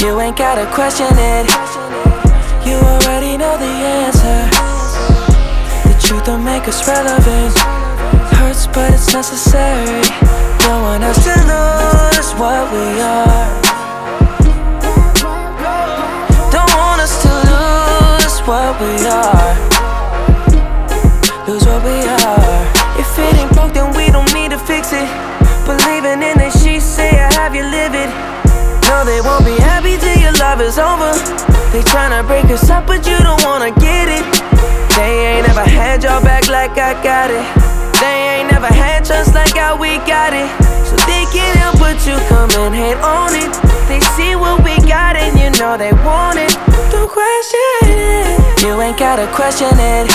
You ain't gotta question it. You already know the answer. The truth don't make us relevant. Hurts, but it's necessary. Don't want us to lose what we are. Don't want us to lose what we are. Is over. They tryna break us up, but you don't wanna get it. They ain't never had your back like I got it. They ain't never had trust like how we got it. So they can't help but you come and hate on it. They see what we got and you know they want it. Don't question it. You ain't gotta question it.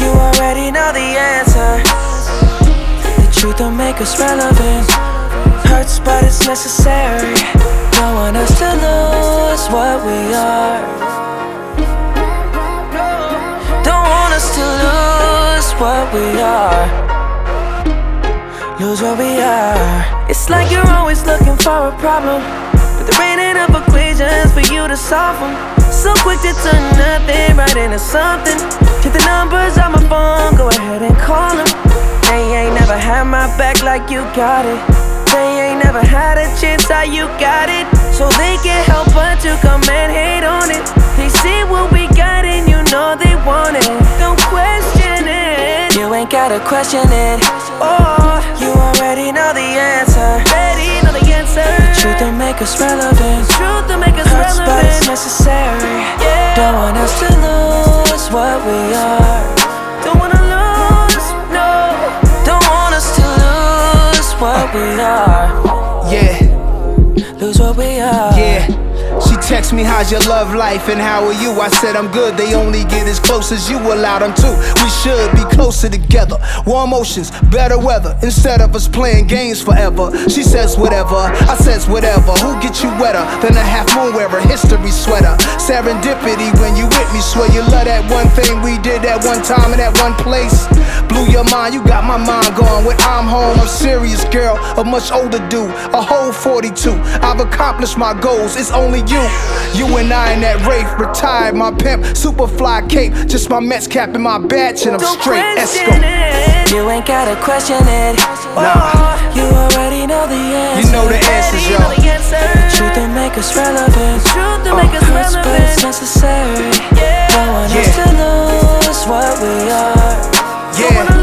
You already know the answer. The truth don't make us relevant. Hurts, but it's necessary. What we are. Don't want us to lose what we are. Lose what we are. It's like you're always looking for a problem. But there ain't enough equations for you to solve them. So quick to turn nothing right into something. Get the numbers on my phone, go ahead and call them. They ain't never had my back like you got it. They ain't never had a chance how you got it. So they can't help but to come and hate on it. They see what we got and you know they want it. Don't question it. You ain't gotta question it. Oh, you already know the answer. Already know the answer. The truth don't make us relevant. Truth to make us Hurts, but it's necessary. Yeah. Don't want us to lose what we are. Don't wanna lose, no. Don't want us to lose what we are. She texts me, How's your love life and how are you? I said, I'm good. They only get as close as you allow them to. We should be closer together. Warm oceans, better weather. Instead of us playing games forever. She says, Whatever. I says, Whatever. Who gets you wetter than a half moon wearer? History sweater. Serendipity when you with me. Swear you love that one thing we did that one time in that one place. Blew your mind, you got my mind going. When I'm home, I'm serious, girl. A much older dude, a whole 42. I've accomplished my goals, it's only you. You and I in that Wraith, retired my pimp, super fly cape. Just my Mets cap and my badge, and I'm straight. It. You ain't gotta question it. Nah. You already know the answer. You know the answers, yo. the. Truth don't make us relevant. Truth to make us Hurts, but it's necessary. Yeah. Don't want Yeah. to lose what we are.